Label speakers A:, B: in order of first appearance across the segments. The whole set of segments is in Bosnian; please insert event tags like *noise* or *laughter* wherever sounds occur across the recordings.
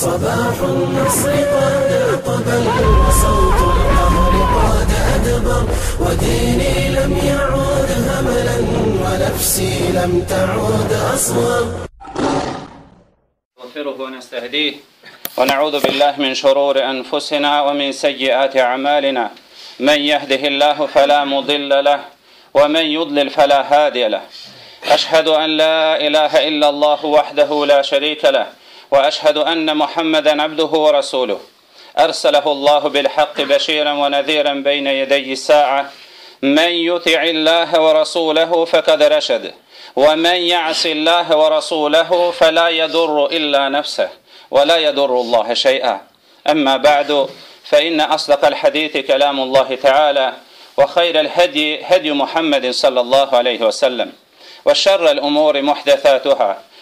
A: صباح النصر قد أقبل وصوت القهر قد أدبر وديني لم يعود هملا ونفسي لم تعود أصغر.
B: نستغفره ونستهديه ونعوذ بالله من شرور أنفسنا ومن سيئات أعمالنا. من يهده الله فلا مضل له ومن يضلل فلا هادي له. أشهد أن لا إله إلا الله وحده لا شريك له. وأشهد أن محمدا عبده ورسوله. أرسله الله بالحق بشيرا ونذيرا بين يدي الساعة. من يطع الله ورسوله فقد رشد. ومن يعص الله ورسوله فلا يضر إلا نفسه ولا يضر الله شيئا. أما بعد فإن أصدق الحديث كلام الله تعالى وخير الهدي هدي محمد صلى الله عليه وسلم وشر الأمور محدثاتها.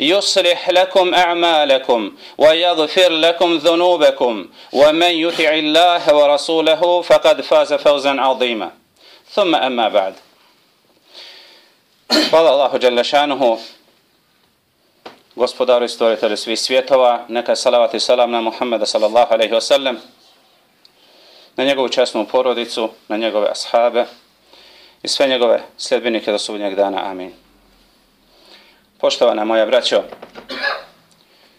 B: يصلح لكم أعمالكم ويغفر لكم ذنوبكم ومن يطع الله ورسوله فقد فاز فوزا عظيما ثم أما بعد Hvala Allahu Đalešanuhu, gospodaru i stvoritelju svih svjetova, neka salavat i salam na Muhammeda sallallahu alaihi wasallam, na njegovu časnu porodicu, na njegove ashabe i sve njegove sljedbenike do sudnjeg dana. Amin. Poštovana moja braćo,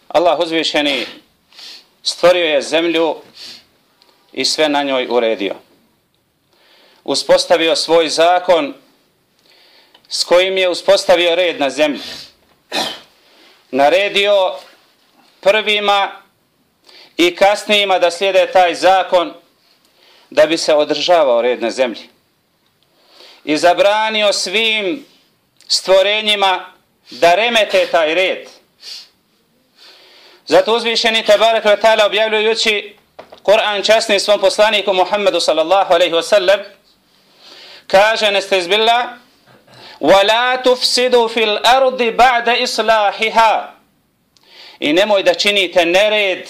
B: Allah uzvišeni stvorio je zemlju i sve na njoj uredio. Uspostavio svoj zakon s kojim je uspostavio red na zemlji. Naredio prvima i kasnijima da slijede taj zakon da bi se održavao red na zemlji. I zabranio svim stvorenjima da remete taj red. Zato uzvišeni Tabarak wa ta'ala objavljujući Kur'an časni svom poslaniku Muhammedu sallallahu alaihi wa sallam kaže nestezbillah وَلَا تُفْسِدُوا فِي الْأَرْضِ بَعْدَ إِصْلَاحِهَا I nemoj da činite nered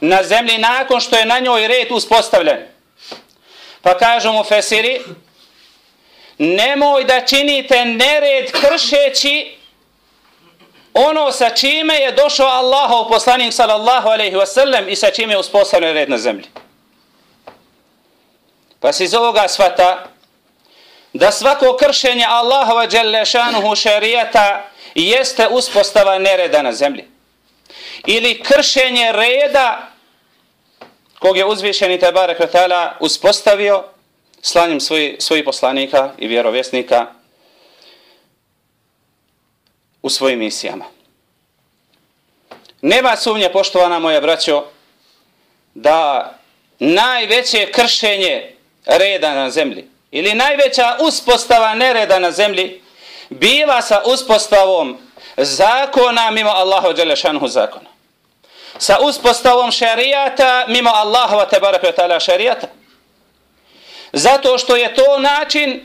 B: na zemlji nakon što je na njoj red uspostavljen. Pa kažu mu Fesiri, nemoj da činite nered kršeći ono sa čime je došao Allahov poslanik sallallahu alaihi wasallam i sa čime je uspostavljen red na zemlji. Pa se iz ovoga svata da svako kršenje Allahova dželešanuhu šarijata jeste uspostava nereda na zemlji. Ili kršenje reda kog je uzvišeni Tebare Kvetala uspostavio slanjem svojih svoji poslanika i vjerovjesnika u svojim misijama. Nema sumnje, poštovana moja braćo, da najveće kršenje reda na zemlji ili najveća uspostava nereda na zemlji bila sa uspostavom zakona mimo Allahu Đelešanhu zakona. Sa uspostavom šarijata mimo Allahova tebaraka ta'ala šarijata. Zato što je to način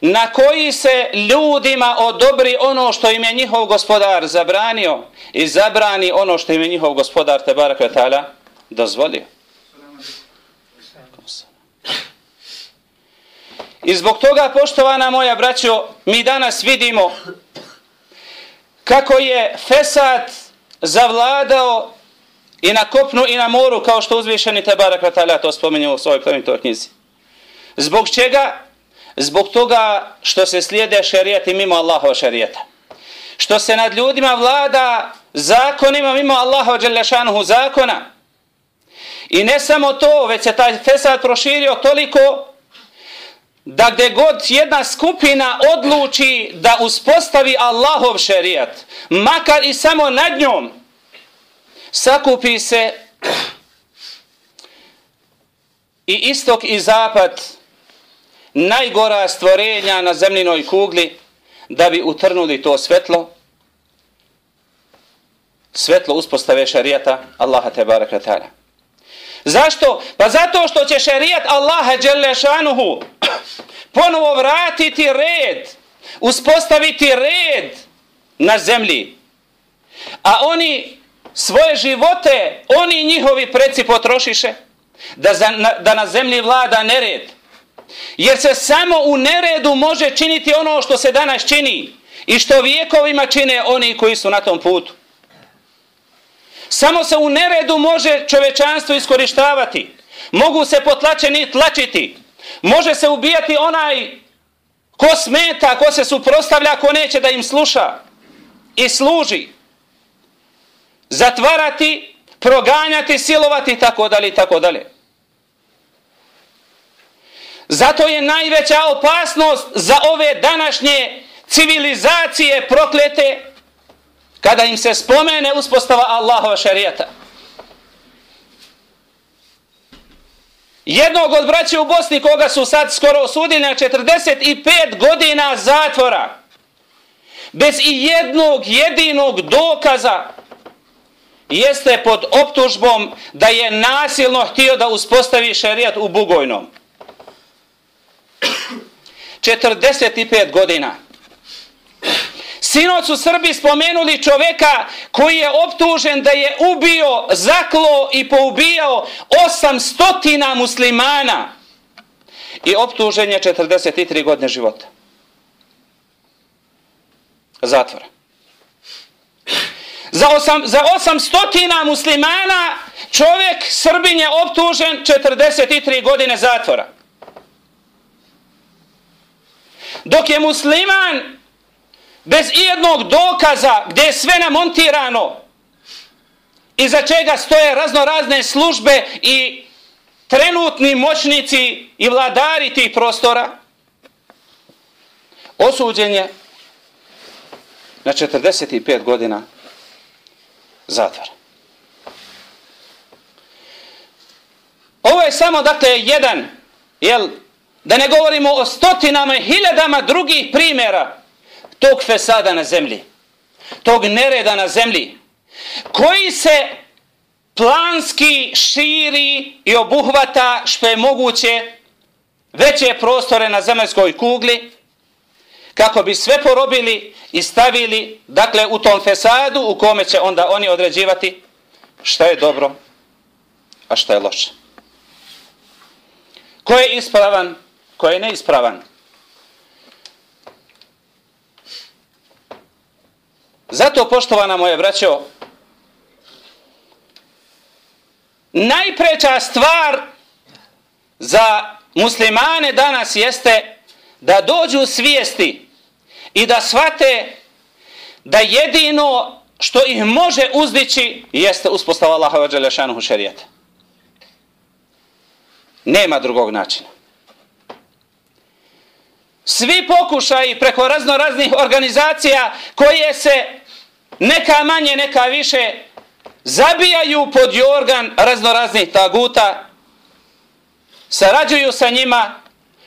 B: na koji se ljudima odobri ono što im je njihov gospodar zabranio i zabrani ono što im je njihov gospodar tebaraka ta'ala dozvolio. I zbog toga, poštovana moja braćo, mi danas vidimo kako je Fesad zavladao i na kopnu i na moru, kao što uzvišeni Tebara Kratala to spominje u svojoj plemenitoj knjizi. Zbog čega? Zbog toga što se slijede šerijati mimo Allahova šerijata. Što se nad ljudima vlada zakonima mimo Allahova dželjašanuhu zakona. I ne samo to, već se taj Fesad proširio toliko da gde god jedna skupina odluči da uspostavi Allahov šerijat, makar i samo nad njom, sakupi se i istok i zapad najgora stvorenja na zemljinoj kugli da bi utrnuli to svetlo svetlo uspostave šarijata Allaha te baraka ta'ala. Zašto? Pa zato što će šarijat Allaha Đelešanuhu ponovo vratiti red, uspostaviti red na zemlji. A oni svoje živote, oni njihovi preci potrošiše da, za, na, da na zemlji vlada nered. Jer se samo u neredu može činiti ono što se danas čini i što vijekovima čine oni koji su na tom putu. Samo se u neredu može čovečanstvo iskorištavati. Mogu se potlačeni tlačiti. Može se ubijati onaj ko smeta, ko se suprostavlja, ko neće da im sluša i služi. Zatvarati, proganjati, silovati, tako dalje, tako dalje. Zato je najveća opasnost za ove današnje civilizacije proklete kada im se spomene uspostava Allahova šarijata. Jednog od braća u Bosni koga su sad skoro osudili na 45 godina zatvora bez i jednog jedinog dokaza jeste pod optužbom da je nasilno htio da uspostavi šarijat u Bugojnom. 45 godina. Sinoć su Srbi spomenuli čoveka koji je optužen da je ubio, zaklo i poubijao 800 muslimana. I optužen je 43 godine života. Zatvora. Za, osam, za 800 muslimana čovjek Srbin je optužen 43 godine zatvora. Dok je musliman bez jednog dokaza gdje je sve namontirano i za čega stoje razno razne službe i trenutni moćnici i vladari tih prostora, osuđen je na 45 godina zatvora. Ovo je samo, dakle, jedan, jel, da ne govorimo o stotinama i hiljadama drugih primjera tog fesada na zemlji, tog nereda na zemlji, koji se planski širi i obuhvata što je moguće veće prostore na zemaljskoj kugli, kako bi sve porobili i stavili, dakle, u tom fesadu u kome će onda oni određivati šta je dobro, a šta je loše. Ko je ispravan, koji je neispravan. Zato, poštovana moje braćo, najpreča stvar za muslimane danas jeste da dođu svijesti i da shvate da jedino što ih može uzdići jeste uspostava Allaha wa šerijata. Nema drugog načina. Svi pokušaji preko razno raznih organizacija koje se neka manje, neka više, zabijaju pod jorgan razno raznih taguta, sarađuju sa njima,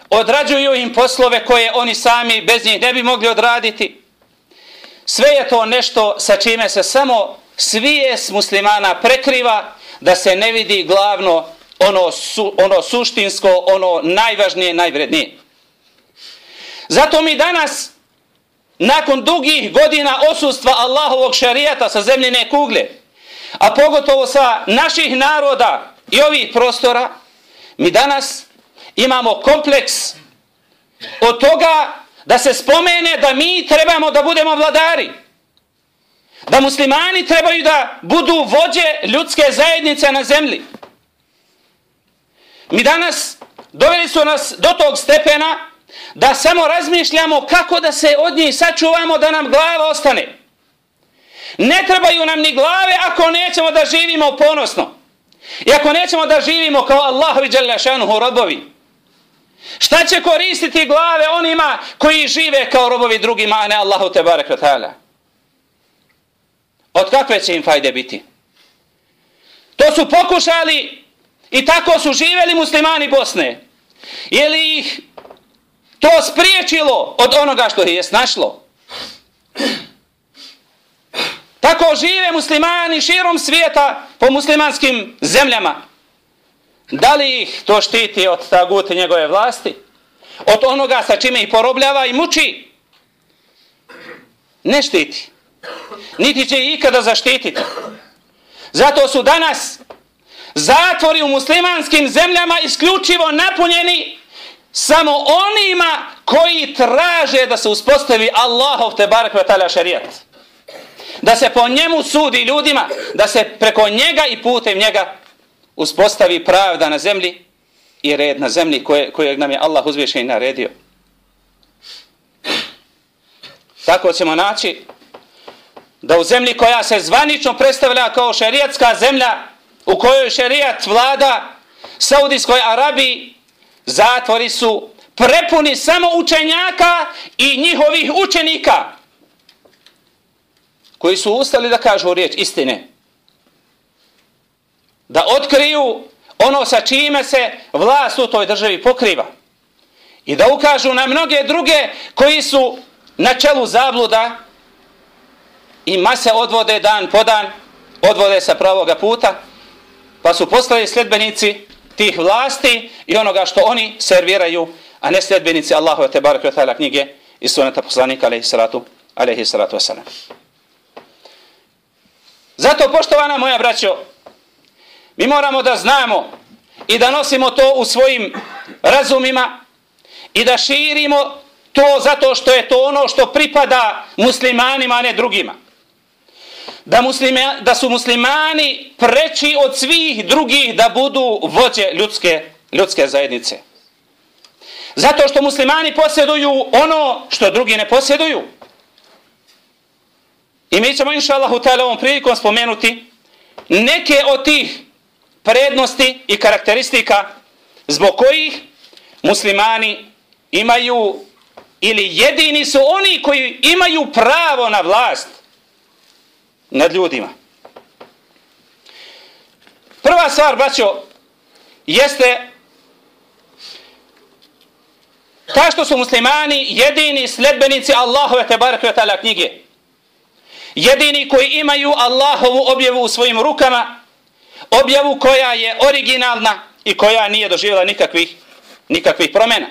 B: odrađuju im poslove koje oni sami bez njih ne bi mogli odraditi. Sve je to nešto sa čime se samo svijest muslimana prekriva da se ne vidi glavno ono, su, ono suštinsko, ono najvažnije, najvrednije. Zato mi danas nakon dugih godina osustva Allahovog šarijata sa zemljine kugle, a pogotovo sa naših naroda i ovih prostora, mi danas imamo kompleks od toga da se spomene da mi trebamo da budemo vladari. Da muslimani trebaju da budu vođe ljudske zajednice na zemlji. Mi danas doveli su nas do tog stepena da samo razmišljamo kako da se od njih sačuvamo da nam glava ostane. Ne trebaju nam ni glave ako nećemo da živimo ponosno. I ako nećemo da živimo kao Allahovi dželjašanuhu robovi. Šta će koristiti glave onima koji žive kao robovi drugima, a ne Allahu te barek ta'ala? Od kakve će im fajde biti? To su pokušali i tako su živeli muslimani Bosne. Je li ih to spriječilo od onoga što je snašlo. Tako žive muslimani širom svijeta po muslimanskim zemljama. Da li ih to štiti od tagute njegove vlasti? Od onoga sa čime ih porobljava i muči? Ne štiti. Niti će ih ikada zaštititi. Zato su danas zatvori u muslimanskim zemljama isključivo napunjeni samo onima koji traže da se uspostavi Allahov te barak vatala šarijat. Da se po njemu sudi ljudima, da se preko njega i putem njega uspostavi pravda na zemlji i red na zemlji koje, kojeg nam je Allah uzvišen i naredio. Tako ćemo naći da u zemlji koja se zvanično predstavlja kao šerijatska zemlja, u kojoj šerijat vlada Saudijskoj Arabiji, zatvori su prepuni samo učenjaka i njihovih učenika koji su ustali da kažu riječ istine. Da otkriju ono sa čime se vlast u toj državi pokriva. I da ukažu na mnoge druge koji su na čelu zabluda i mase odvode dan po dan, odvode sa pravoga puta, pa su postali sljedbenici tih vlasti i onoga što oni serviraju, a ne sljedbenici Allahu te barek ta'ala knjige i sunata poslanika alaihi salatu, alaihi salatu wasalam. Zato, poštovana moja braćo, mi moramo da znamo i da nosimo to u svojim razumima i da širimo to zato što je to ono što pripada muslimanima, a ne drugima. Da, muslima, da su muslimani preći od svih drugih da budu vođe ljudske, ljudske zajednice. Zato što muslimani posjeduju ono što drugi ne posjeduju. I mi ćemo inša Allahu ta'ala ovom prilikom spomenuti neke od tih prednosti i karakteristika zbog kojih muslimani imaju ili jedini su oni koji imaju pravo na vlast nad ljudima. Prva stvar, braćo, jeste ta što su muslimani jedini sledbenici Allahove te barakve tala knjige. Jedini koji imaju Allahovu objavu u svojim rukama, objavu koja je originalna i koja nije doživjela nikakvih, nikakvih promjena.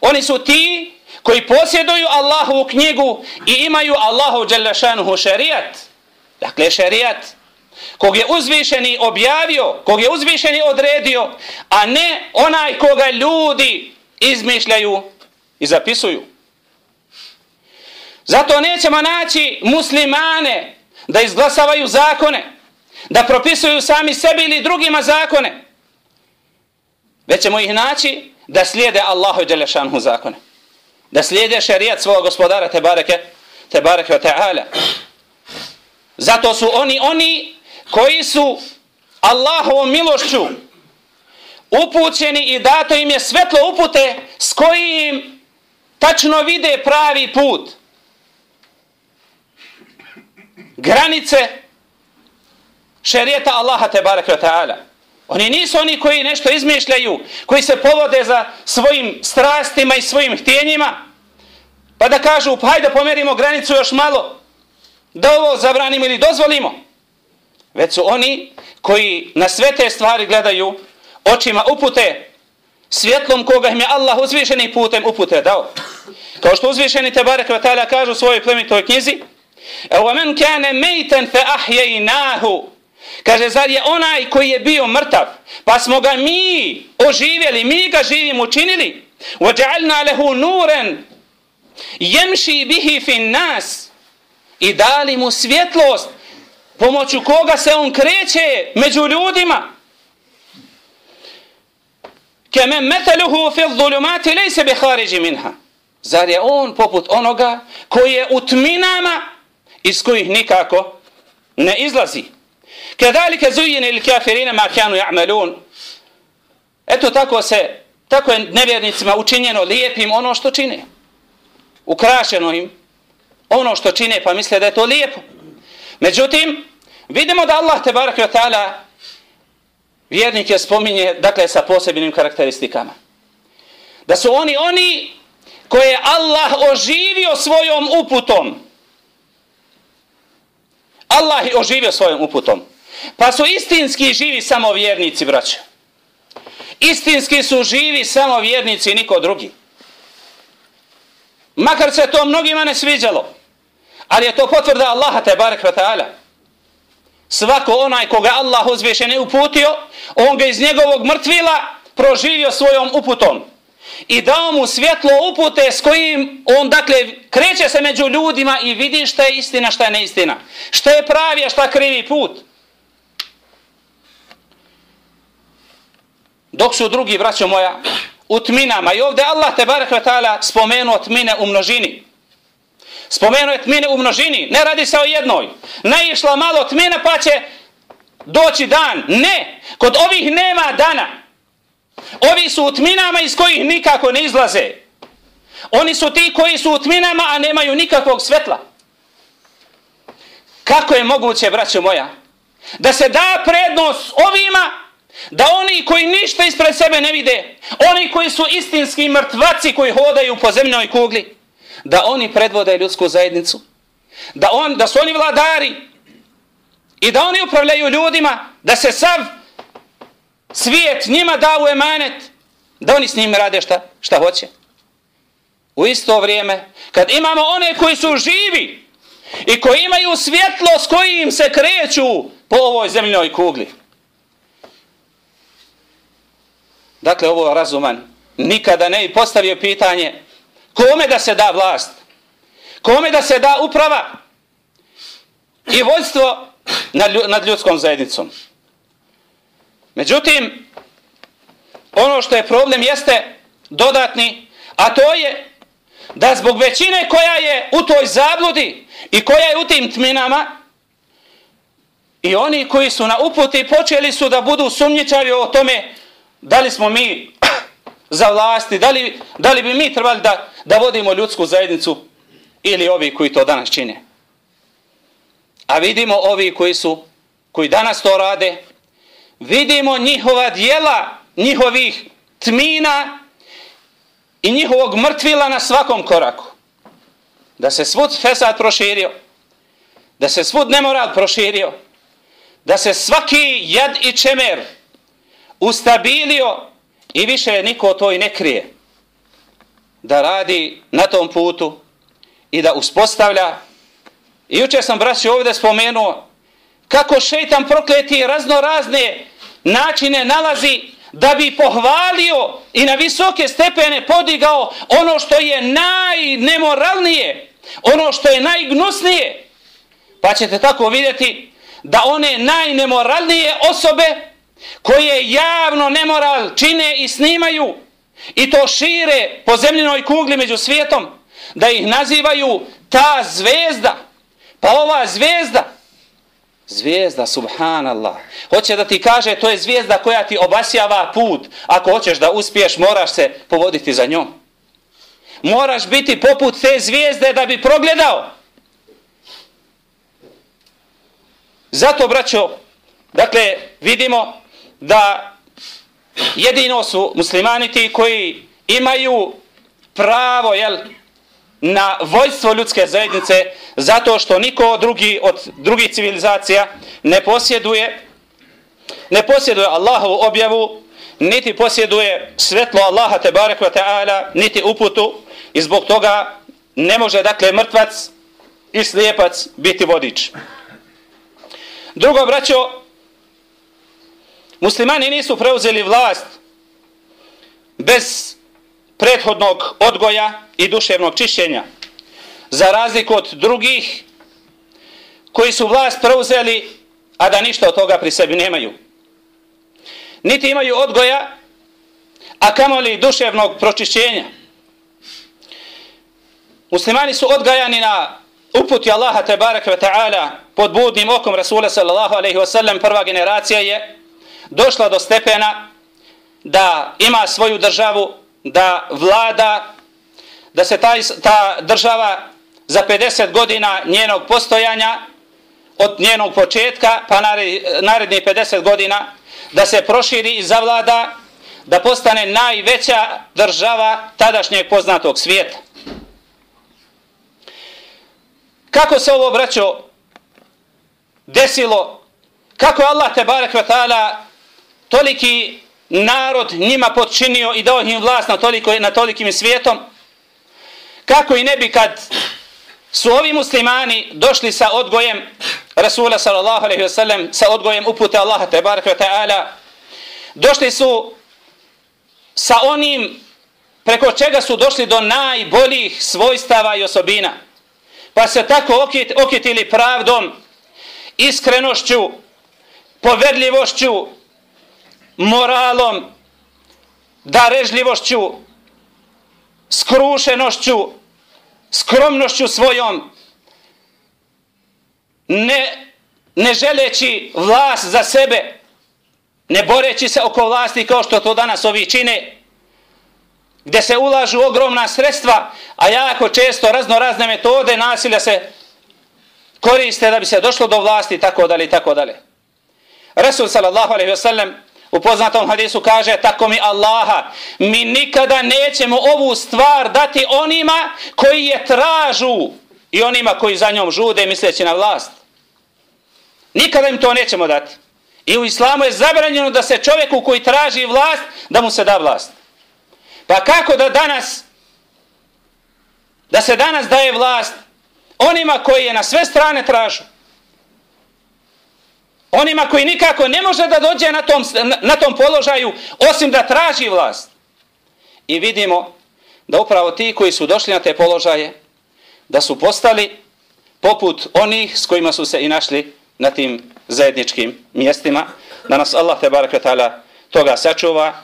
B: Oni su ti koji posjeduju Allahovu knjigu i imaju Allahu dželjašanuhu šerijat. Dakle, šerijat kog je uzvišeni objavio, kog je uzvišeni odredio, a ne onaj koga ljudi izmišljaju i zapisuju. Zato nećemo naći muslimane da izglasavaju zakone, da propisuju sami sebi ili drugima zakone, već ćemo ih naći da slijede Allahu Đelešanhu zakone. Da slijede šerijat svog gospodara te bareke, te bareke. Zato su oni oni koji su Allahovom milošću upućeni i dato im je svetlo upute s kojim tačno vide pravi put. Granice šerijeta Allaha te bareke taala. Oni nisu oni koji nešto izmišljaju, koji se povode za svojim strastima i svojim htjenjima, pa da kažu, pa hajde pomerimo granicu još malo, da ovo zabranimo ili dozvolimo. Već su oni koji na sve te stvari gledaju očima upute svjetlom koga im je Allah uzvišeni putem upute dao. Kao što uzvišeni te barek vatala kažu u svojoj plemitoj knjizi Ewa men kane mejten fe ahjejnahu Kaže, zar je onaj koji je bio mrtav, pa smo ga mi oživjeli, mi ga živim učinili? Wa ja'alna lehu nuren, jemši bihi fin nas i dali mu svjetlost pomoću koga se on kreće među ljudima. Kame meteluhu fil zulumati lejse bi hariđi minha. Zar je on poput onoga koji je u tminama iz kojih nikako ne izlazi? Kedalike zujine ili kafirine ma kanu ja'malun. Eto tako se, tako je nevjernicima učinjeno lijepim ono što čine. Ukrašeno im ono što čine pa misle da je to lijepo. Međutim, vidimo da Allah te barak ta'ala vjernike spominje dakle sa posebnim karakteristikama. Da su oni oni koje Allah oživio svojom uputom Allah je oživio svojom uputom. Pa su istinski živi samo vjernici, braće. Istinski su živi samo vjernici i niko drugi. Makar se to mnogima ne sviđalo. Ali je to potvrda Allaha te barek wa ta'ala. Svako onaj koga Allah uzviše ne uputio, on ga iz njegovog mrtvila proživio svojom uputom. I dao mu svjetlo upute s kojim on, dakle, kreće se među ljudima i vidi šta je istina, šta je neistina. Šta je pravi, a šta krivi put. Dok su drugi, braćo moja, u tminama. I ovdje Allah te barek ta'ala spomenuo tmine u množini. Spomenuo je tmine u množini. Ne radi se o jednoj. Ne išla malo tmina pa će doći dan. Ne. Kod ovih nema dana. Ovi su u tminama iz kojih nikako ne izlaze. Oni su ti koji su u tminama, a nemaju nikakvog svetla. Kako je moguće, braćo moja, da se da prednost ovima Da oni koji ništa ispred sebe ne vide, oni koji su istinski mrtvaci koji hodaju po zemljoj kugli, da oni predvode ljudsku zajednicu, da, on, da su oni vladari i da oni upravljaju ljudima, da se sav svijet njima da u emanet, da oni s njim rade šta, šta hoće. U isto vrijeme, kad imamo one koji su živi i koji imaju svjetlo s kojim se kreću po ovoj zemljoj kugli, dakle ovo je razuman, nikada ne postavio pitanje kome da se da vlast, kome da se da uprava i vojstvo nad ljudskom zajednicom. Međutim, ono što je problem jeste dodatni, a to je da zbog većine koja je u toj zabludi i koja je u tim tminama, i oni koji su na uputi počeli su da budu sumnjičavi o tome da li smo mi za vlasti, da li, da li bi mi trebali da, da vodimo ljudsku zajednicu ili ovi koji to danas čine. A vidimo ovi koji su, koji danas to rade, vidimo njihova dijela, njihovih tmina i njihovog mrtvila na svakom koraku. Da se svud fesad proširio, da se svud nemoral proširio, da se svaki jad i čemer ustabilio i više niko to i ne krije da radi na tom putu i da uspostavlja. I juče sam braći ovdje spomenuo kako šeitan prokleti razno razne načine nalazi da bi pohvalio i na visoke stepene podigao ono što je najnemoralnije ono što je najgnusnije pa ćete tako vidjeti da one najnemoralnije osobe koje javno nemoral čine i snimaju i to šire po zemljenoj kugli među svijetom, da ih nazivaju ta zvezda. Pa ova zvezda, zvijezda, subhanallah, hoće da ti kaže to je zvijezda koja ti obasjava put. Ako hoćeš da uspiješ, moraš se povoditi za njom. Moraš biti poput te zvijezde da bi progledao. Zato, braćo, dakle, vidimo da jedino su muslimani ti koji imaju pravo jel, na vojstvo ljudske zajednice zato što niko drugi od drugih civilizacija ne posjeduje ne posjeduje Allahovu objavu niti posjeduje svetlo Allaha te barek ta'ala niti uputu i zbog toga ne može dakle mrtvac i slijepac biti vodič. Drugo braćo, Muslimani nisu preuzeli vlast bez prethodnog odgoja i duševnog čišćenja. Za razliku od drugih koji su vlast preuzeli, a da ništa od toga pri sebi nemaju. Niti imaju odgoja, a kamoli duševnog pročišćenja. Muslimani su odgajani na uputi Allaha tebarek ve ta'ala pod budnim okom Rasula sallallahu alaihi wasallam. prva generacija je došla do stepena da ima svoju državu, da vlada, da se taj, ta država za 50 godina njenog postojanja, od njenog početka pa naredni 50 godina, da se proširi i zavlada, da postane najveća država tadašnjeg poznatog svijeta. Kako se ovo, braćo, desilo, kako Allah te barek ta'ala toliki narod njima podčinio i dao im vlast na, toliko, na tolikim svijetom, kako i ne bi kad su ovi muslimani došli sa odgojem Rasula sallallahu alaihi wasallam, sa odgojem upute Allaha te barek ta'ala, došli su sa onim preko čega su došli do najboljih svojstava i osobina. Pa se tako okitili pravdom, iskrenošću, poverljivošću, moralom, darežljivošću, skrušenošću, skromnošću svojom, ne, ne želeći vlast za sebe, ne boreći se oko vlasti kao što to danas ovi čine, gdje se ulažu ogromna sredstva, a jako često razno razne metode nasilja se koriste da bi se došlo do vlasti, tako dalje i tako dalje. Resul sallallahu alaihi wa sallam u poznatom hadisu kaže tako mi Allaha, mi nikada nećemo ovu stvar dati onima koji je tražu i onima koji za njom žude misleći na vlast. Nikada im to nećemo dati. I u islamu je zabranjeno da se čovjeku koji traži vlast, da mu se da vlast. Pa kako da danas, da se danas daje vlast onima koji je na sve strane tražu? Onima koji nikako ne može da dođe na tom, na tom položaju osim da traži vlast. I vidimo da upravo ti koji su došli na te položaje, da su postali poput onih s kojima su se i našli na tim zajedničkim mjestima, da nas Allah te barek toga sačuva,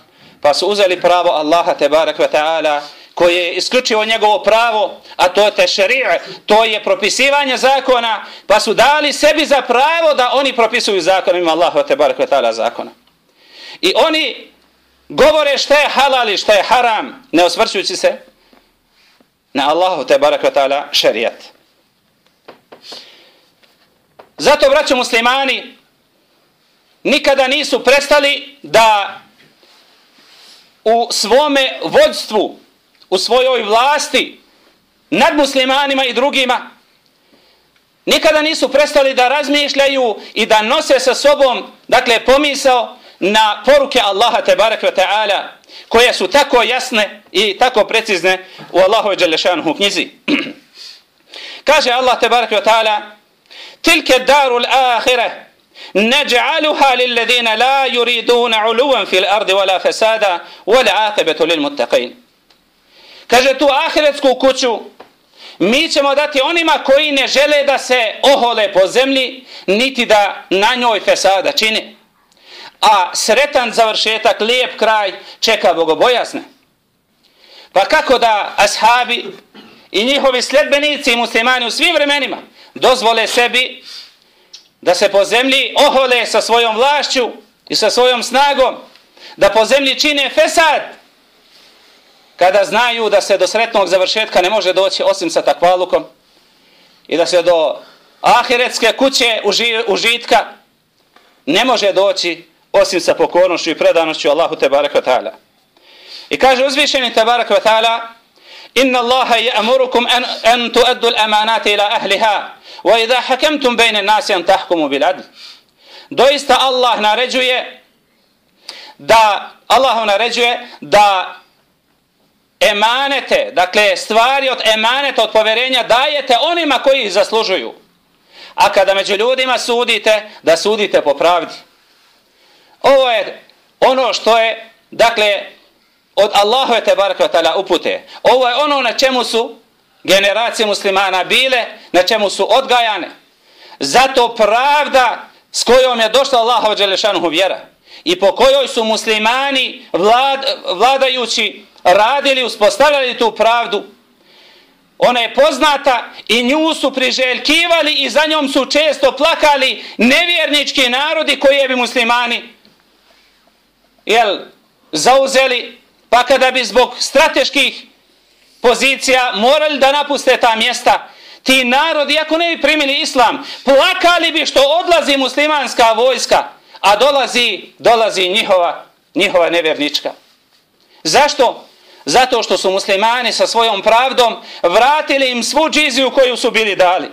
B: pa su uzeli pravo Allaha te barek ta'ala koje je isključivo njegovo pravo, a to je tešerije, to je propisivanje zakona, pa su dali sebi za pravo da oni propisuju zakon ima Allahu te barek ta'ala zakona. I oni govore šta je halal i šta je haram, ne osvrćujući se na Allahu te barek ta'ala šerijat. Zato, braćo muslimani, nikada nisu prestali da u svome vođstvu, u svojoj vlasti, nad muslimanima i drugima, nikada nisu prestali da razmišljaju i da nose sa sobom, dakle, pomisao na poruke Allaha te barek ve ta'ala, koje su tako jasne i tako precizne u Allahu i knjizi. *clears throat* Kaže Allah te barek ve ta'ala, tilke darul ahire neđa'aluha lilladina la yuriduna uluvan fil ardi wala fesada wala aqibetu lil muttaqin. Kaže tu ahiretsku kuću mi ćemo dati onima koji ne žele da se ohole po zemlji niti da na njoj fesada čini. A sretan završetak, lijep kraj čeka bogobojasne. Pa kako da ashabi i njihovi sljedbenici i muslimani u svim vremenima dozvole sebi da se po zemlji ohole sa svojom vlašću i sa svojom snagom, da po zemlji čine fesad, kada znaju da se do sretnog završetka ne može doći osim sa takvalukom i da se do ahiretske kuće užitka ne može doći osim sa pokornošću i predanošću Allahu te baraka ta'ala. I kaže uzvišeni te baraka ta'ala Inna Allaha ya'murukum an, an tuaddu al-amanati ila ahliha wa idha hakamtum bayna an-nasi an tahkumu bil adl. Doista Allah naređuje da Allah naređuje da emanete, dakle stvari od emaneta, od poverenja dajete onima koji ih zaslužuju. A kada među ljudima sudite, da sudite po pravdi. Ovo je ono što je, dakle, od Allahove te baraka upute. Ovo je ono na čemu su generacije muslimana bile, na čemu su odgajane. Zato pravda s kojom je došla Allahova Đelešanuhu vjera i po kojoj su muslimani vlad, vladajući radili, uspostavljali tu pravdu, ona je poznata i nju su priželjkivali i za njom su često plakali nevjernički narodi koje bi muslimani jel, zauzeli, pa kada bi zbog strateških pozicija morali da napuste ta mjesta, ti narodi, ako ne bi primili islam, plakali bi što odlazi muslimanska vojska, a dolazi, dolazi njihova, njihova nevjernička. Zašto? Zato što su muslimani sa svojom pravdom vratili im svu džiziju koju su bili dali.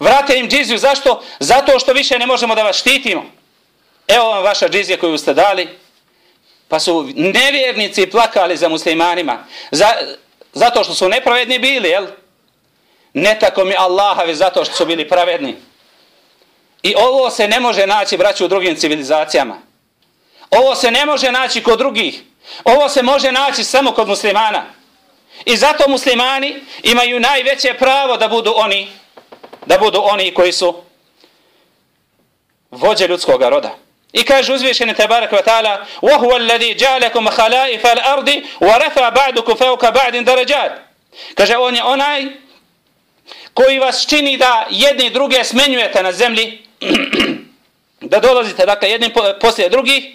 B: Vratili im džiziju. Zašto? Zato što više ne možemo da vas štitimo. Evo vam vaša džizija koju ste dali. Pa su nevjernici plakali za muslimanima. Za, zato što su nepravedni bili, jel? Ne tako mi Allahavi zato što su bili pravedni. I ovo se ne može naći, braći, u drugim civilizacijama. Ovo se ne može naći kod drugih. Ovo se može naći samo kod muslimana. I zato muslimani imaju najveće pravo da budu oni da budu oni koji su vođe ljudskog roda. I kaže uzvišeni Tebarak wa ta'ala وَهُوَ الَّذِي جَعْلَكُمْ خَلَائِفَ الْأَرْضِ وَرَفَا بَعْدُكُ فَوْكَ بَعْدٍ دَرَجَاتٍ Kaže on je onaj koji vas čini da jedni druge smenjujete na zemlji *clears throat* da dolazite dakle jedni poslije drugih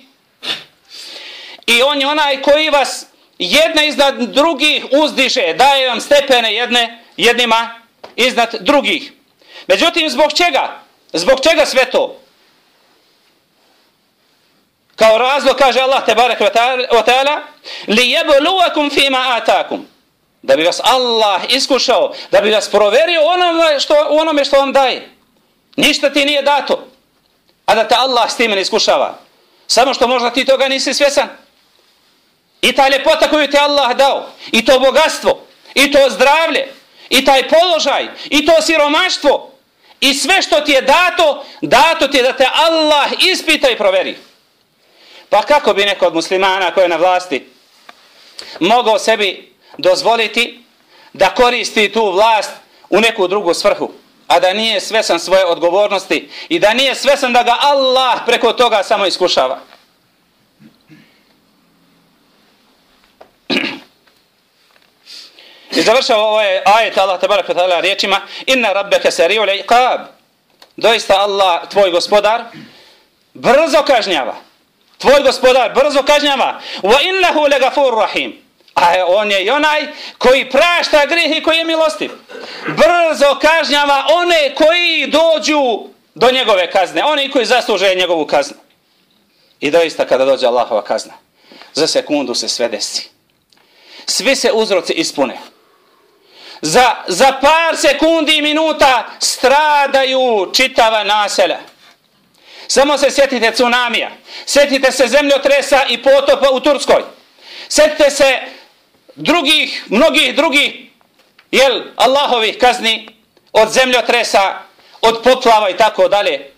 B: i on je onaj koji vas jedne iznad drugih uzdiže, daje vam stepene jedne jednima iznad drugih. Međutim, zbog čega? Zbog čega sve to? Kao razlog kaže Allah te barek wa ta'ala li jebluakum fima atakum da bi vas Allah iskušao, da bi vas proverio onome što, onome što vam daje. Ništa ti nije dato, a da te Allah s time ne iskušava. Samo što možda ti toga nisi svjesan. I ta ljepota koju ti Allah dao, i to bogatstvo, i to zdravlje, i taj položaj, i to siromaštvo, i sve što ti je dato, dato ti je da te Allah ispita i proveri. Pa kako bi neko od muslimana koji je na vlasti mogao sebi dozvoliti da koristi tu vlast u neku drugu svrhu, a da nije svesan svoje odgovornosti i da nije svesan da ga Allah preko toga samo iskušava. I završava ovaj ajet Allah tabarak wa ta'ala riječima Inna rabbeke sari'u liqab Doista Allah, tvoj gospodar, brzo kažnjava. Tvoj gospodar brzo kažnjava. Wa innahu legafur rahim. A on je i onaj koji prašta grih i koji je milostiv. Brzo kažnjava one koji dođu do njegove kazne. Oni koji zasluže njegovu kaznu. I doista kada dođe Allahova kazna, za sekundu se sve desi. Svi se uzroci ispune za, za par sekundi i minuta stradaju čitava naselja. Samo se sjetite tsunamija. Sjetite se zemljotresa i potopa u Turskoj. Sjetite se drugih, mnogih drugih, jel, Allahovih kazni od zemljotresa, od poplava i tako dalje.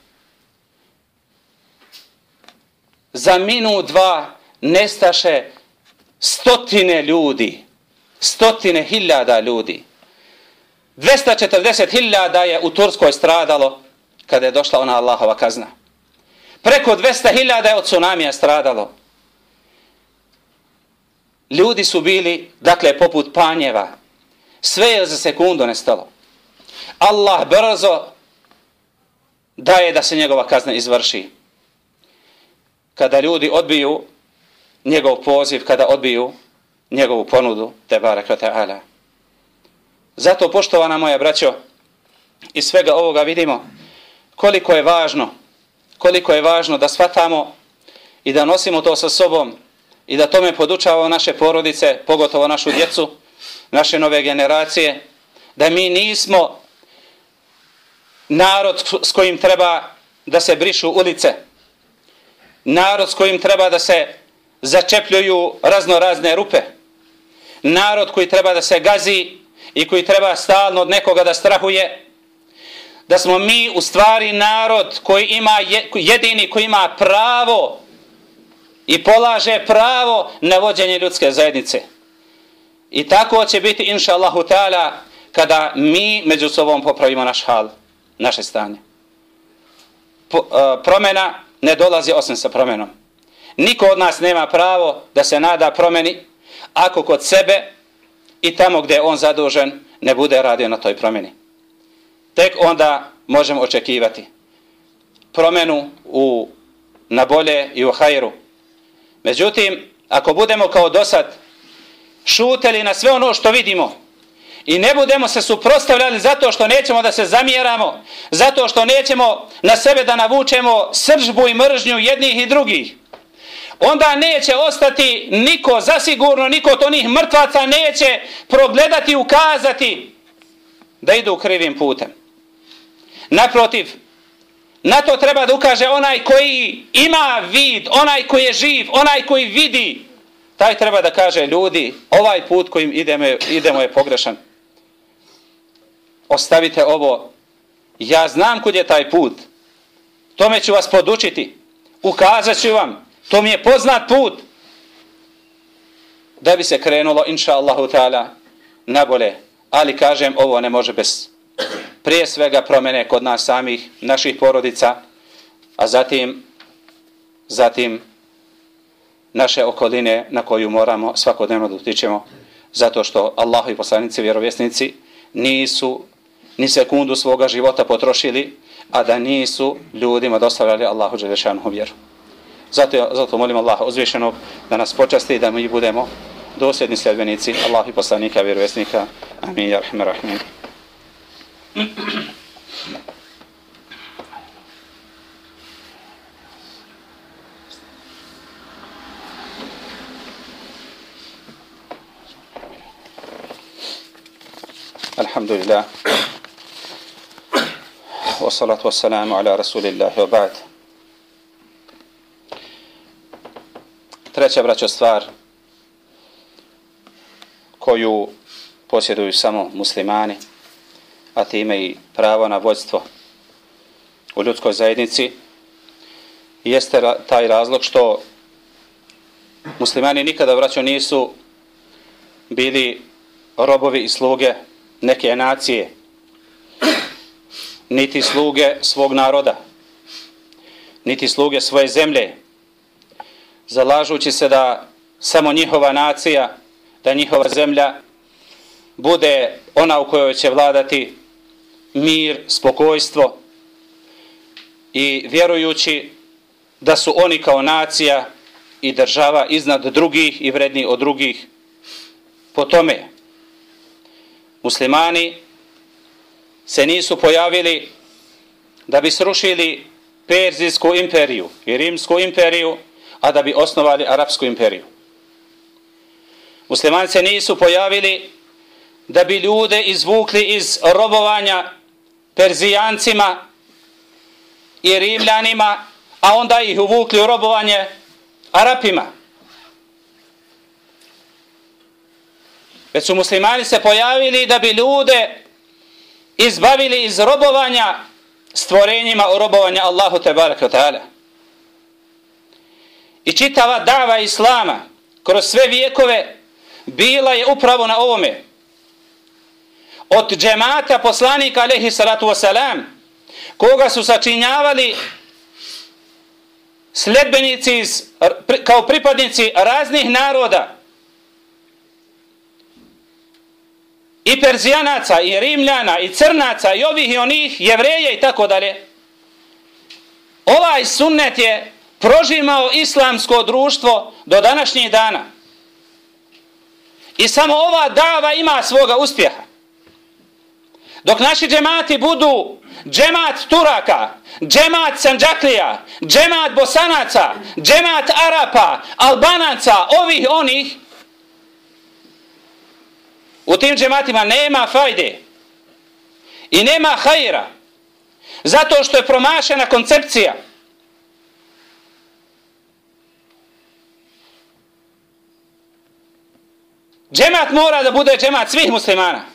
B: Za minut dva nestaše stotine ljudi, stotine hiljada ljudi. 240.000 je u Turskoj stradalo kada je došla ona Allahova kazna. Preko 200.000 je od tsunamija stradalo. Ljudi su bili, dakle, poput panjeva. Sve je za sekundu nestalo. Allah brzo daje da se njegova kazna izvrši. Kada ljudi odbiju njegov poziv, kada odbiju njegovu ponudu, te baraka ta'ala. Zato, poštovana moja braćo, iz svega ovoga vidimo koliko je važno, koliko je važno da shvatamo i da nosimo to sa sobom i da tome podučavamo naše porodice, pogotovo našu djecu, naše nove generacije, da mi nismo narod s kojim treba da se brišu ulice, narod s kojim treba da se začepljuju razno razne rupe, narod koji treba da se gazi i koji treba stalno od nekoga da strahuje, da smo mi u stvari narod koji ima jedini koji ima pravo i polaže pravo na vođenje ljudske zajednice. I tako će biti, inša Allahu ta'ala, kada mi među sobom popravimo naš hal, naše stanje. Po, uh, promjena ne dolazi osim sa promjenom. Niko od nas nema pravo da se nada promjeni ako kod sebe i tamo gdje on zadužen ne bude radio na toj promjeni. Tek onda možemo očekivati promjenu u, na bolje i u hajru. Međutim, ako budemo kao do sad šuteli na sve ono što vidimo i ne budemo se suprostavljali zato što nećemo da se zamjeramo, zato što nećemo na sebe da navučemo sržbu i mržnju jednih i drugih, onda neće ostati niko, zasigurno niko od onih mrtvaca neće progledati i ukazati da idu krivim putem. Naprotiv, na to treba da ukaže onaj koji ima vid, onaj koji je živ, onaj koji vidi. Taj treba da kaže ljudi, ovaj put kojim idemo, idemo je pogrešan. Ostavite ovo. Ja znam kud je taj put. Tome ću vas podučiti. Ukazat ću vam. To mi je poznat put. Da bi se krenulo, inša Allahu ta'ala, nabole. Ali kažem, ovo ne može bez prije svega promene kod nas samih, naših porodica, a zatim, zatim naše okoline na koju moramo svakodnevno da utičemo, zato što Allahu i poslanici, vjerovjesnici, nisu ni sekundu svoga života potrošili, a da nisu ljudima dostavljali Allahu Đelešanu vjeru. Zato, zato molim Allaha uzvišenog da nas počasti da mi budemo dosljedni sljedbenici Allahu i poslanika, vjerovjesnika. Amin. Ja rahme rahmin. الحمد لله والصلاة والسلام على رسول الله وبعد Treća braćo stvar koju posjeduju samo muslimani a time i pravo na vođstvo u ljudskoj zajednici, jeste taj razlog što muslimani nikada vraćo nisu bili robovi i sluge neke nacije, niti sluge svog naroda, niti sluge svoje zemlje, zalažući se da samo njihova nacija, da njihova zemlja bude ona u kojoj će vladati mir, spokojstvo i vjerujući da su oni kao nacija i država iznad drugih i vredni od drugih. Po tome muslimani se nisu pojavili da bi srušili Perzijsku imperiju i Rimsku imperiju, a da bi osnovali Arapsku imperiju. Muslimani se nisu pojavili da bi ljude izvukli iz robovanja Perzijancima i Rimljanima, a onda ih uvukli u robovanje Arapima. Već su muslimani se pojavili da bi ljude izbavili iz robovanja stvorenjima u robovanja Allahu te baraka ta'ala. I čitava dava Islama kroz sve vijekove bila je upravo na ovome od džemata poslanika alaihi salatu wasalam, koga su sačinjavali sledbenici iz, kao pripadnici raznih naroda, i Perzijanaca, i Rimljana, i Crnaca, i ovih i onih, jevreje i tako dalje. Ovaj sunnet je prožimao islamsko društvo do današnjih dana. I samo ova dava ima svoga uspjeha. Dok naši džemati budu džemat Turaka, džemat Sanđaklija, džemat Bosanaca, džemat Arapa, Albanaca, ovih onih, u tim džematima nema fajde i nema hajra, zato što je promašena koncepcija. Džemat mora da bude džemat svih muslimana.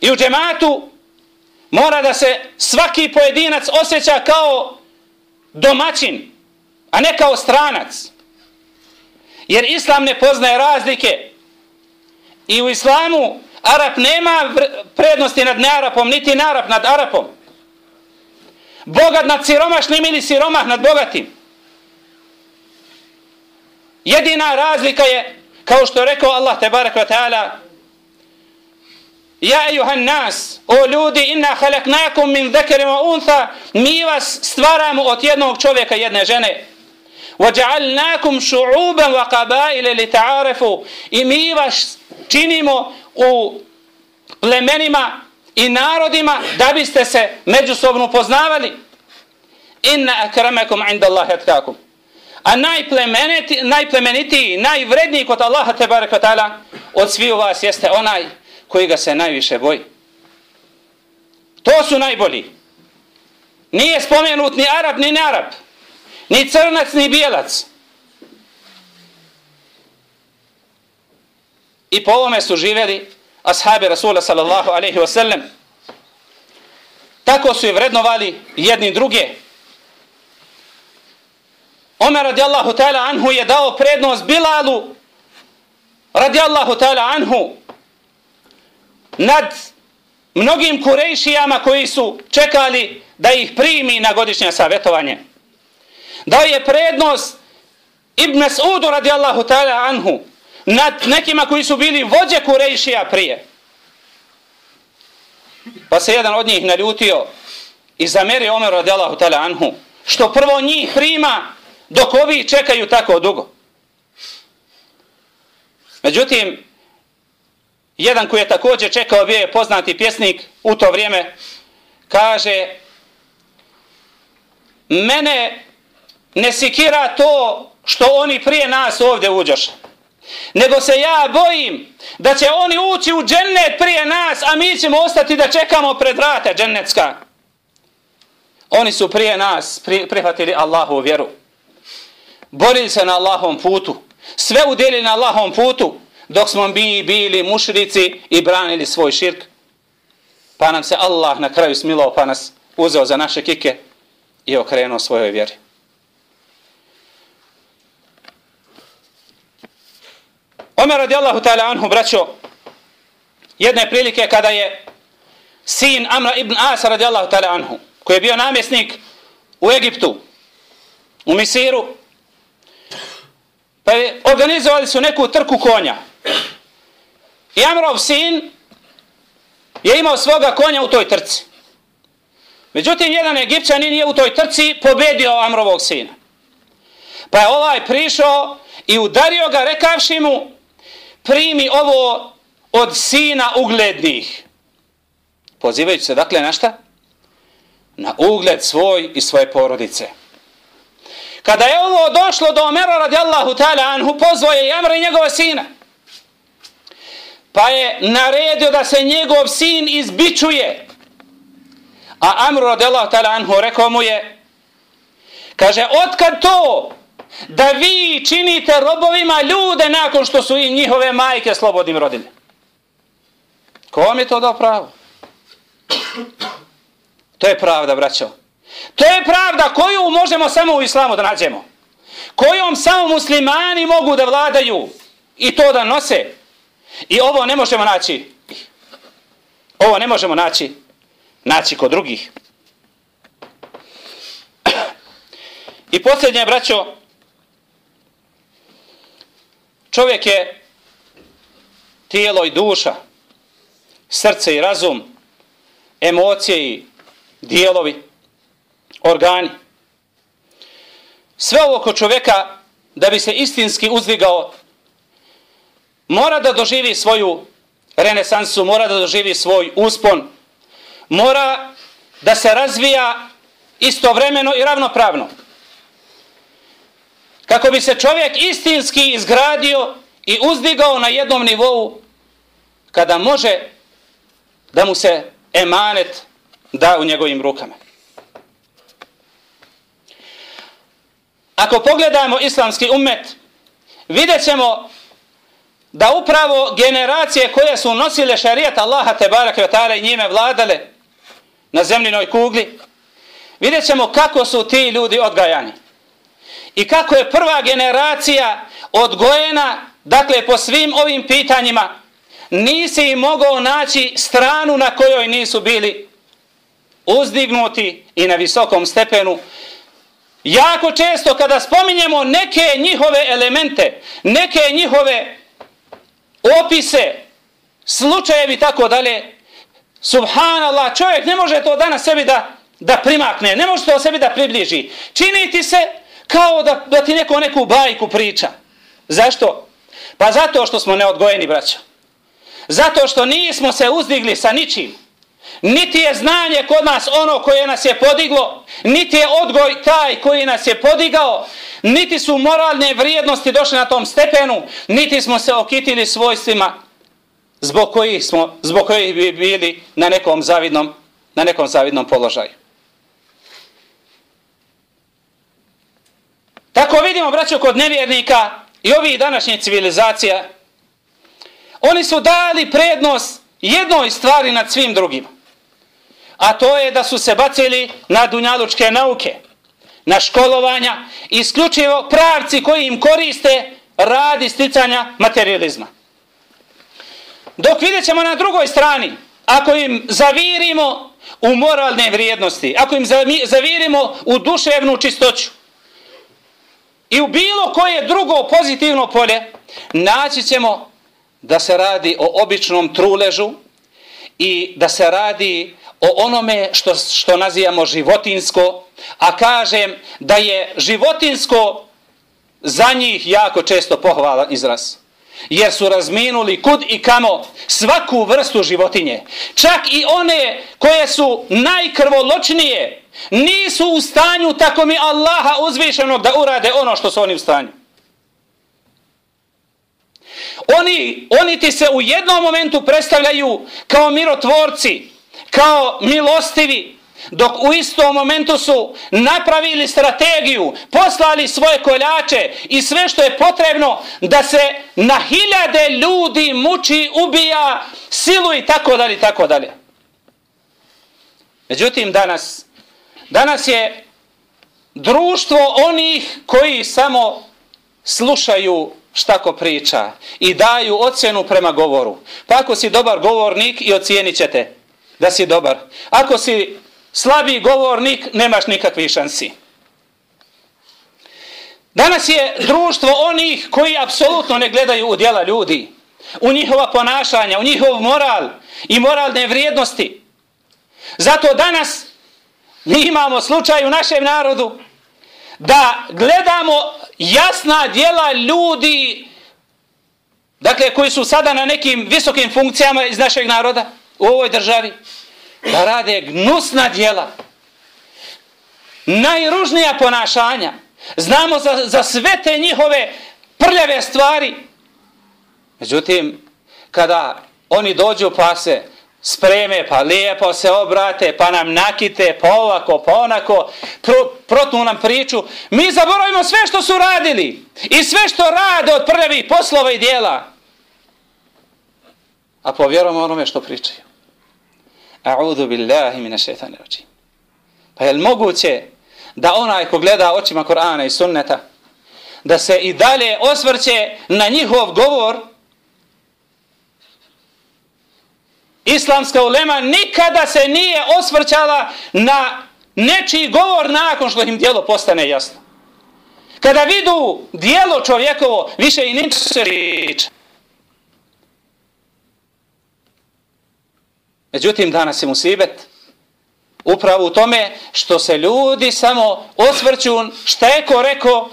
B: I u džematu mora da se svaki pojedinac osjeća kao domaćin, a ne kao stranac. Jer islam ne poznaje razlike. I u islamu Arap nema prednosti nad nearapom, niti narap nad Arapom. Bogat nad siromašnim ili siromah nad bogatim. Jedina razlika je, kao što je rekao Allah te barek ta'ala, Ja ejuhan nas, o ljudi, inna halaknakum min zekerima untha, mi vas stvaramo od jednog čovjeka, jedne žene. Vaja'alnakum šu'uban wa qabaile li ta'arefu. I mi vas činimo u plemenima i narodima da biste se međusobno poznavali. Inna akramakum inda Allahi atkakum. A najplemenitiji, najplemenitiji, najvredniji kod Allaha te barekatala od sviju vas jeste onaj koji ga se najviše boji. To su najbolji. Nije spomenut ni Arab, ni Arab. Ni crnac, ni bijelac. I po ovome su živjeli ashabi Rasula sallallahu alaihi wasallam. Tako su i vrednovali jedni druge. Omer radijallahu ta'ala anhu je dao prednost Bilalu radijallahu ta'ala anhu nad mnogim kurejšijama koji su čekali da ih primi na godišnje savjetovanje. Dao je prednost Ibn Mas'udu radijallahu ta'ala anhu nad nekima koji su bili vođe kurejšija prije. Pa se jedan od njih naljutio i zamerio Omer radijallahu ta'ala anhu što prvo njih prima dok ovi čekaju tako dugo. Međutim, jedan koji je također čekao bio je poznati pjesnik u to vrijeme, kaže mene ne sikira to što oni prije nas ovdje uđoše. Nego se ja bojim da će oni ući u džennet prije nas, a mi ćemo ostati da čekamo pred vrata džennetska. Oni su prije nas prihvatili Allahu vjeru. Borili se na Allahom putu. Sve udjeli na Allahom putu dok smo mi bili mušrici i branili svoj širk. Pa nam se Allah na kraju smilao pa nas uzeo za naše kike i okrenuo svojoj vjeri. Omer radijallahu ta'ala anhu braćo jedne prilike kada je sin Amra ibn Asa radijallahu ta'ala anhu koji je bio namjesnik u Egiptu u Misiru pa je, organizovali su neku trku konja i Amrov sin je imao svoga konja u toj trci međutim jedan Egipćanin je u toj trci pobedio Amrovog sina pa je ovaj prišao i udario ga rekavši mu primi ovo od sina uglednih. Pozivajući se dakle na šta? Na ugled svoj i svoje porodice. Kada je ovo došlo do Omera radijallahu ta'ala anhu, pozvao je Jamra i njegova sina. Pa je naredio da se njegov sin izbičuje. A Amru radijallahu ta'ala anhu rekao mu je, kaže, otkad to da vi činite robovima ljude nakon što su im njihove majke slobodnim rodine. Ko vam je to dao pravo? To je pravda, braćo. To je pravda koju možemo samo u islamu da nađemo. Kojom samo muslimani mogu da vladaju i to da nose. I ovo ne možemo naći. Ovo ne možemo naći naći kod drugih. I posljednje, braćo, Čovjek je tijelo i duša, srce i razum, emocije i dijelovi, organi. Sve ovo kod čovjeka, da bi se istinski uzdigao, mora da doživi svoju renesansu, mora da doživi svoj uspon, mora da se razvija istovremeno i ravnopravno kako bi se čovjek istinski izgradio i uzdigao na jednom nivou kada može da mu se emanet da u njegovim rukama. Ako pogledamo islamski umet, vidjet ćemo da upravo generacije koje su nosile šarijat Allaha te barak i njime vladale na zemljinoj kugli, vidjet ćemo kako su ti ljudi odgajani i kako je prva generacija odgojena, dakle po svim ovim pitanjima, nisi im mogao naći stranu na kojoj nisu bili uzdignuti i na visokom stepenu. Jako često kada spominjemo neke njihove elemente, neke njihove opise, slučajevi tako dalje, subhanallah, čovjek ne može to danas sebi da, da primakne, ne može to sebi da približi. Čini ti se Kao da, da ti neko neku bajku priča. Zašto? Pa zato što smo neodgojeni, braćo. Zato što nismo se uzdigli sa ničim. Niti je znanje kod nas ono koje nas je podiglo, niti je odgoj taj koji nas je podigao, niti su moralne vrijednosti došle na tom stepenu, niti smo se okitili svojstvima zbog kojih smo, zbog kojih bi bili na nekom zavidnom na nekom zavidnom položaju. Tako vidimo, braćo, kod nevjernika i ovih današnjih civilizacija, oni su dali prednost jednoj stvari nad svim drugima. A to je da su se bacili na dunjalučke nauke, na školovanja, isključivo pravci koji im koriste radi sticanja materializma. Dok vidjet ćemo na drugoj strani, ako im zavirimo u moralne vrijednosti, ako im zavirimo u duševnu čistoću i u bilo koje drugo pozitivno polje, naći ćemo da se radi o običnom truležu i da se radi o onome što, što nazivamo životinsko, a kažem da je životinsko za njih jako često pohvalan izraz. Jer su razminuli kud i kamo svaku vrstu životinje. Čak i one koje su najkrvoločnije nisu u stanju tako mi Allaha uzvišenog da urade ono što su oni u stanju. Oni, oni ti se u jednom momentu predstavljaju kao mirotvorci, kao milostivi, dok u istom momentu su napravili strategiju, poslali svoje koljače i sve što je potrebno da se na hiljade ljudi muči, ubija, silu i tako dalje, tako dalje. Međutim, danas, danas je društvo onih koji samo slušaju šta ko priča i daju ocjenu prema govoru. Pa ako si dobar govornik i ocijenit ćete da si dobar. Ako si slabi govornik, nemaš nikakvi šansi. Danas je društvo onih koji apsolutno ne gledaju u djela ljudi, u njihova ponašanja, u njihov moral i moralne vrijednosti. Zato danas mi imamo slučaj u našem narodu da gledamo jasna djela ljudi dakle koji su sada na nekim visokim funkcijama iz našeg naroda u ovoj državi da rade gnusna djela, najružnija ponašanja znamo za, za sve te njihove prljave stvari međutim kada oni dođu pa se spreme, pa lijepo se obrate, pa nam nakite, pa ovako, pa onako, pro, protnu nam priču. Mi zaboravimo sve što su radili i sve što rade od prljavih poslova i dijela. A povjerujemo onome što pričaju. A'udhu billahi mine šeitanir rajim. Pa je li moguće da onaj ko gleda očima Korana i sunneta, da se i dalje osvrće na njihov govor, islamska ulema nikada se nije osvrćala na nečiji govor nakon što im dijelo postane jasno. Kada vidu dijelo čovjekovo, više i niče se riče. Međutim, danas je musibet upravo u tome što se ljudi samo osvrću šta je ko rekao,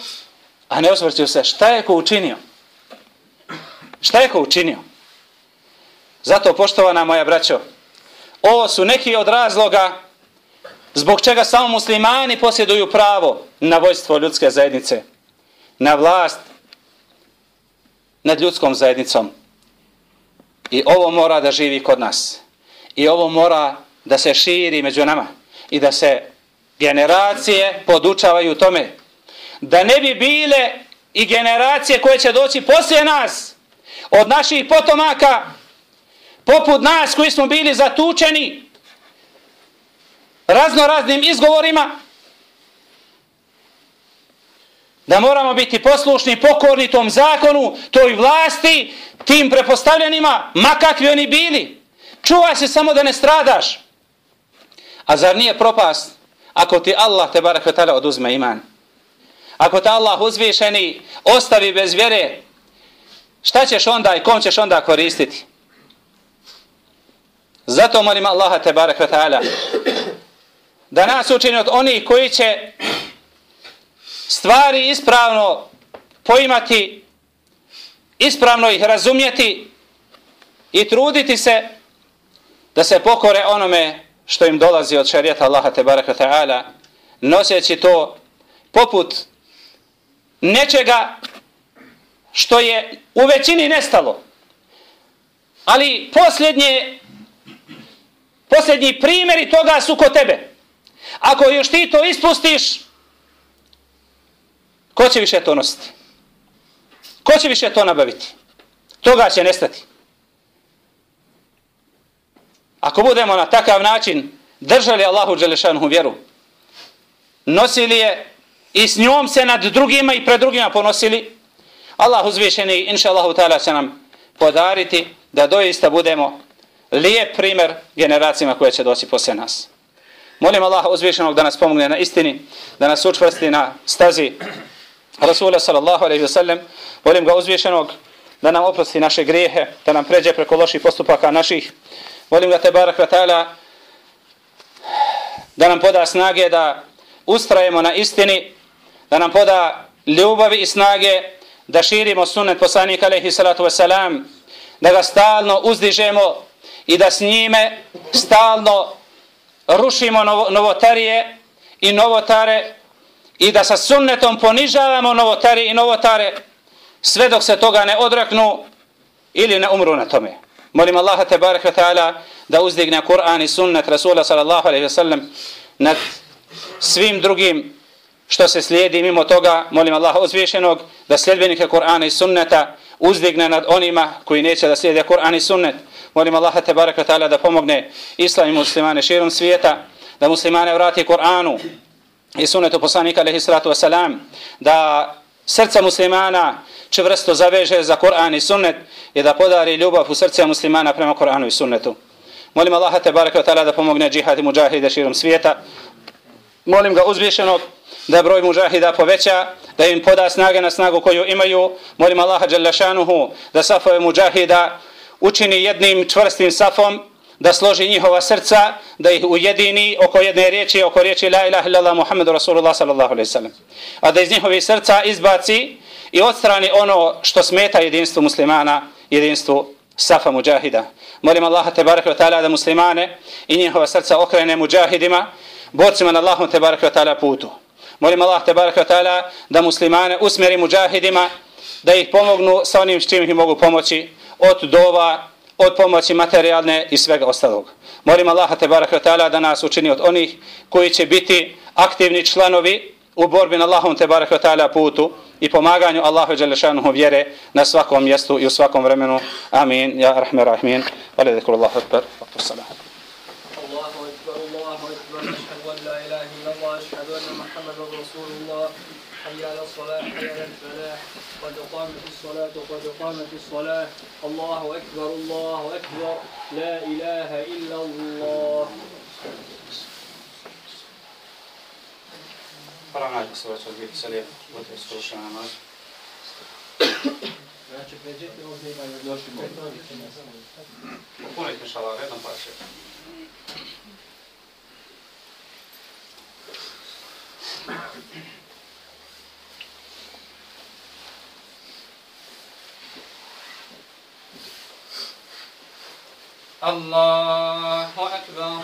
B: a ne osvrću se šta je ko učinio. Šta je ko učinio? Zato, poštovana moja braćo, ovo su neki od razloga zbog čega samo muslimani posjeduju pravo na vojstvo ljudske zajednice, na vlast nad ljudskom zajednicom. I ovo mora da živi kod nas. I ovo mora da se širi među nama. I da se generacije podučavaju tome. Da ne bi bile i generacije koje će doći poslije nas, od naših potomaka, poput nas koji smo bili zatučeni razno raznim izgovorima, da moramo biti poslušni, pokorni tom zakonu, toj vlasti, tim prepostavljenima, ma kakvi oni bili. Čuvaj se samo da ne stradaš. A zar nije propast ako ti Allah te barak vatala oduzme iman? Ako te Allah uzvišeni ostavi bez vjere, šta ćeš onda i kom ćeš onda koristiti? Zato molim Allaha te barak vatala ta'ala da nas učini od onih koji će stvari ispravno poimati, ispravno ih razumjeti i truditi se da se pokore onome što im dolazi od šarijata Allaha te baraka ta'ala noseći to poput nečega što je u većini nestalo. Ali posljednje Posljednji primjeri toga su kod tebe. Ako još ti to ispustiš, ko će više to nositi? Ko će više to nabaviti? Toga će nestati. Ako budemo na takav način držali Allahu Đelešanu vjeru, nosili je i s njom se nad drugima i pred drugima ponosili, Allah uzvišeni, inša Allahu ta'ala će nam podariti da doista budemo lijep primjer generacijama koje će doći poslije nas. Molim Allaha uzvišenog da nas pomogne na istini, da nas učvrsti na stazi Rasula sallallahu alaihi wa sallam. Molim ga uzvišenog da nam oprosti naše grijehe, da nam pređe preko loših postupaka naših. Molim ga te barak ta'ala da nam poda snage da ustrajemo na istini, da nam poda ljubavi i snage da širimo sunnet poslanika alaihi salatu wasalam, da ga stalno uzdižemo i da s njime stalno rušimo novo, novotarije i novotare i da sa sunnetom ponižavamo novotari i novotare sve dok se toga ne odreknu ili ne umru na tome. Molim Allaha te ta'ala da uzdigne Kur'an i sunnet Rasula sallallahu alaihi ve sellem nad svim drugim što se slijedi mimo toga. Molim Allaha uzvišenog da sljedbenike Kur'ana i sunneta uzdigne nad onima koji neće da slijede Kur'an i sunnet. Molim Allaha te ta'ala da pomogne islam i muslimane širom svijeta, da muslimane vrati Kur'anu i sunnetu poslanika alaihi salatu wasalam, da srca muslimana čvrsto zaveže za Kur'an i sunnet i da podari ljubav u srce muslimana prema Kur'anu i sunnetu. Molim Allaha te barek ta'ala da pomogne džihad i muđahide širom svijeta. Molim ga uzvišenog da broj muđahida poveća, da im poda snage na snagu koju imaju. Molim Allaha Đalešanuhu da safove muđahida učini jednim čvrstim safom, da složi njihova srca, da ih ujedini oko jedne riječi, oko riječi La ilaha illallah Muhammedu Rasulullah sallallahu alaihi sallam. A da iz njihovih srca izbaci i odstrani ono što smeta jedinstvu muslimana, jedinstvu safa muđahida. Molim Allaha te barek wa ta'ala da muslimane i njihova srca okrene muđahidima, borcima na Allahom te barek wa ta'ala putu. Molim Allah te barek wa ta'ala da muslimane usmjeri muđahidima, da ih pomognu sa onim s čim ih mogu pomoći, od dova, od pomoći materijalne i svega ostalog. Molim Allaha te baraka ta'ala da nas učini od onih koji će biti aktivni članovi u borbi na Allahom te baraka ta'ala putu i pomaganju Allahu Đelešanuhu vjere na svakom mjestu i u svakom vremenu. Amin. Ja rahme rahmin. Vale dekulu Allahu akbar.
C: Allahu akbar, Allahu akbar, la ilaha anna Muhammadan Rasulullah, قد قامت الصلاة قد قامت الصلاة الله أكبر الله أكبر لا إله إلا الله
B: Paranaj da se vraća od 2007. Gotovo skorošena namaz.
C: Znači, pređete ovdje ima još
B: i mogu. Popunit mišala, redom pa će. الله أكبر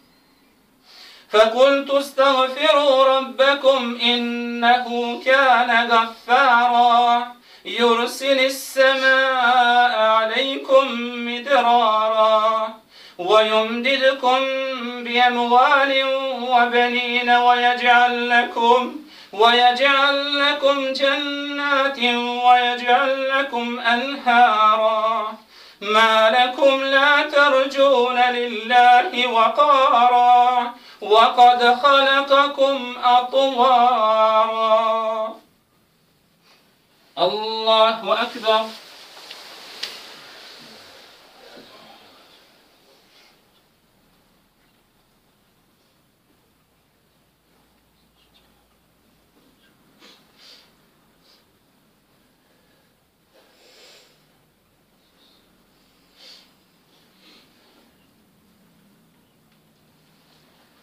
B: فقلت استغفروا ربكم إنه كان غفارا. يرسل السماء عليكم مدرارا ويمددكم بأموال وبنين ويجعل لكم ويجعل لكم جنات ويجعل لكم أنهارا. ما لكم لا ترجون لله وقارا. وقد خلقكم أطوارا. الله أكبر.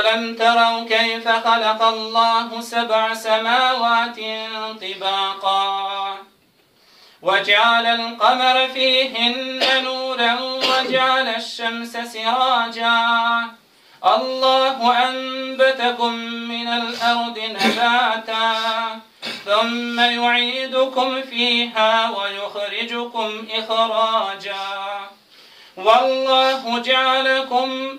B: ألم تروا كيف خلق الله سبع سماوات طباقا وجعل القمر فيهن نورا وجعل الشمس سراجا الله أنبتكم من الأرض نباتا ثم يعيدكم فيها ويخرجكم إخراجا والله جعلكم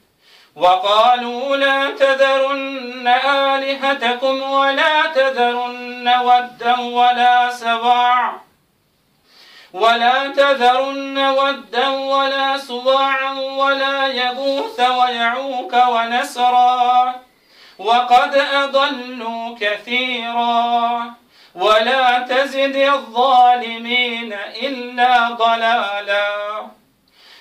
B: وقالوا لا تذرن آلهتكم ولا تذرن ودا ولا سواع. ولا تذرن ودا ولا سواعا ولا يغوث ويعوك ونسرا. وقد أضلوا كثيرا. ولا تزد الظالمين إلا ضلالا.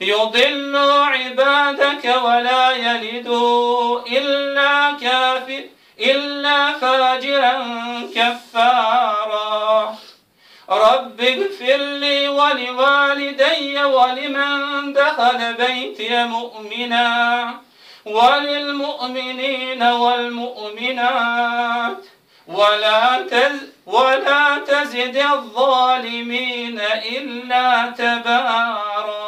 B: يضلوا عبادك ولا يلدوا إلا كافر إلا فاجرا كفارا. رب اغفر لي ولوالدي ولمن دخل بيتي مؤمنا وللمؤمنين والمؤمنات. ولا تز ولا تزد الظالمين إلا تبارا.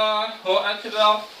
B: gratidão.